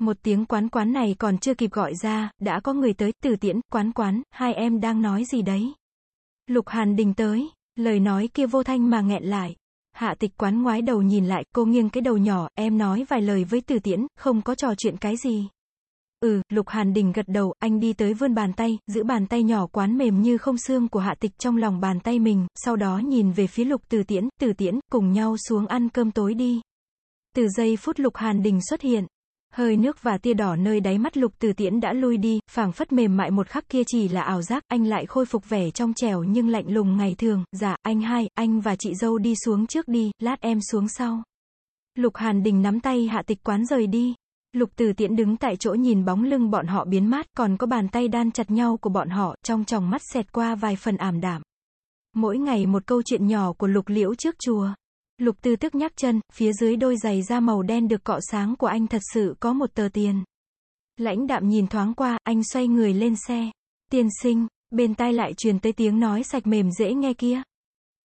Một tiếng quán quán này còn chưa kịp gọi ra, đã có người tới, từ tiễn, quán quán, hai em đang nói gì đấy? Lục Hàn Đình tới, lời nói kia vô thanh mà nghẹn lại. Hạ tịch quán ngoái đầu nhìn lại, cô nghiêng cái đầu nhỏ, em nói vài lời với từ tiễn, không có trò chuyện cái gì. Ừ, Lục Hàn Đình gật đầu, anh đi tới vươn bàn tay, giữ bàn tay nhỏ quán mềm như không xương của hạ tịch trong lòng bàn tay mình, sau đó nhìn về phía Lục Từ Tiễn, Từ Tiễn, cùng nhau xuống ăn cơm tối đi. Từ giây phút Lục Hàn Đình xuất hiện, hơi nước và tia đỏ nơi đáy mắt Lục Từ Tiễn đã lui đi, phảng phất mềm mại một khắc kia chỉ là ảo giác, anh lại khôi phục vẻ trong trẻo nhưng lạnh lùng ngày thường, dạ, anh hai, anh và chị dâu đi xuống trước đi, lát em xuống sau. Lục Hàn Đình nắm tay hạ tịch quán rời đi. Lục Từ Tiễn đứng tại chỗ nhìn bóng lưng bọn họ biến mát, còn có bàn tay đan chặt nhau của bọn họ, trong tròng mắt xẹt qua vài phần ảm đạm. Mỗi ngày một câu chuyện nhỏ của Lục Liễu trước chùa. Lục Tư tức nhắc chân, phía dưới đôi giày da màu đen được cọ sáng của anh thật sự có một tờ tiền. Lãnh đạm nhìn thoáng qua, anh xoay người lên xe. Tiên sinh, bên tai lại truyền tới tiếng nói sạch mềm dễ nghe kia.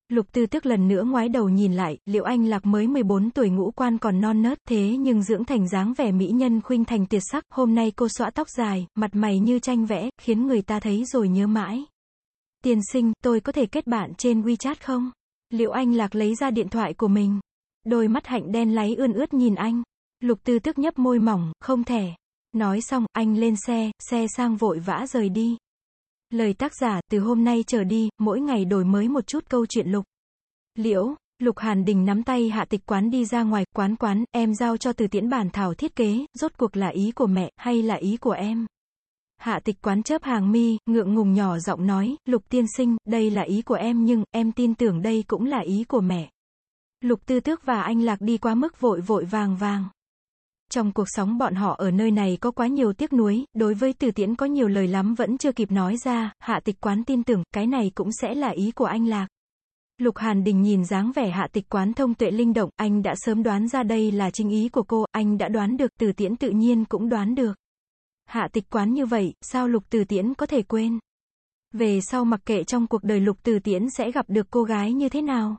Lục tư tức lần nữa ngoái đầu nhìn lại, liệu anh lạc mới 14 tuổi ngũ quan còn non nớt, thế nhưng dưỡng thành dáng vẻ mỹ nhân khuynh thành tuyệt sắc, hôm nay cô xõa tóc dài, mặt mày như tranh vẽ, khiến người ta thấy rồi nhớ mãi. Tiên sinh, tôi có thể kết bạn trên WeChat không? Liệu anh lạc lấy ra điện thoại của mình? Đôi mắt hạnh đen láy ươn ướt nhìn anh. Lục tư tức nhấp môi mỏng, không thể. Nói xong, anh lên xe, xe sang vội vã rời đi. Lời tác giả, từ hôm nay trở đi, mỗi ngày đổi mới một chút câu chuyện lục. Liễu, Lục Hàn Đình nắm tay hạ tịch quán đi ra ngoài, quán quán, em giao cho từ tiễn bản thảo thiết kế, rốt cuộc là ý của mẹ, hay là ý của em? Hạ tịch quán chớp hàng mi, ngượng ngùng nhỏ giọng nói, Lục tiên sinh, đây là ý của em nhưng, em tin tưởng đây cũng là ý của mẹ. Lục tư tước và anh lạc đi quá mức vội vội vàng vàng. Trong cuộc sống bọn họ ở nơi này có quá nhiều tiếc nuối, đối với từ tiễn có nhiều lời lắm vẫn chưa kịp nói ra, hạ tịch quán tin tưởng, cái này cũng sẽ là ý của anh Lạc. Lục Hàn Đình nhìn dáng vẻ hạ tịch quán thông tuệ linh động, anh đã sớm đoán ra đây là chính ý của cô, anh đã đoán được, từ tiễn tự nhiên cũng đoán được. Hạ tịch quán như vậy, sao lục từ tiễn có thể quên? Về sau mặc kệ trong cuộc đời lục từ tiễn sẽ gặp được cô gái như thế nào?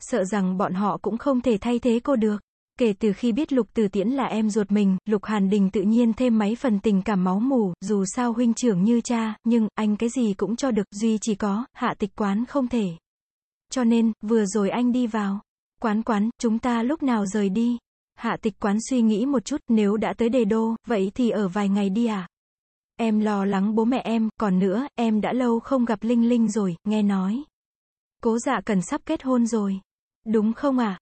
Sợ rằng bọn họ cũng không thể thay thế cô được. Kể từ khi biết Lục Từ Tiễn là em ruột mình, Lục Hàn Đình tự nhiên thêm mấy phần tình cảm máu mù. dù sao huynh trưởng như cha, nhưng, anh cái gì cũng cho được, duy chỉ có, hạ tịch quán không thể. Cho nên, vừa rồi anh đi vào. Quán quán, chúng ta lúc nào rời đi? Hạ tịch quán suy nghĩ một chút, nếu đã tới đề đô, vậy thì ở vài ngày đi à? Em lo lắng bố mẹ em, còn nữa, em đã lâu không gặp Linh Linh rồi, nghe nói. Cố dạ cần sắp kết hôn rồi. Đúng không à?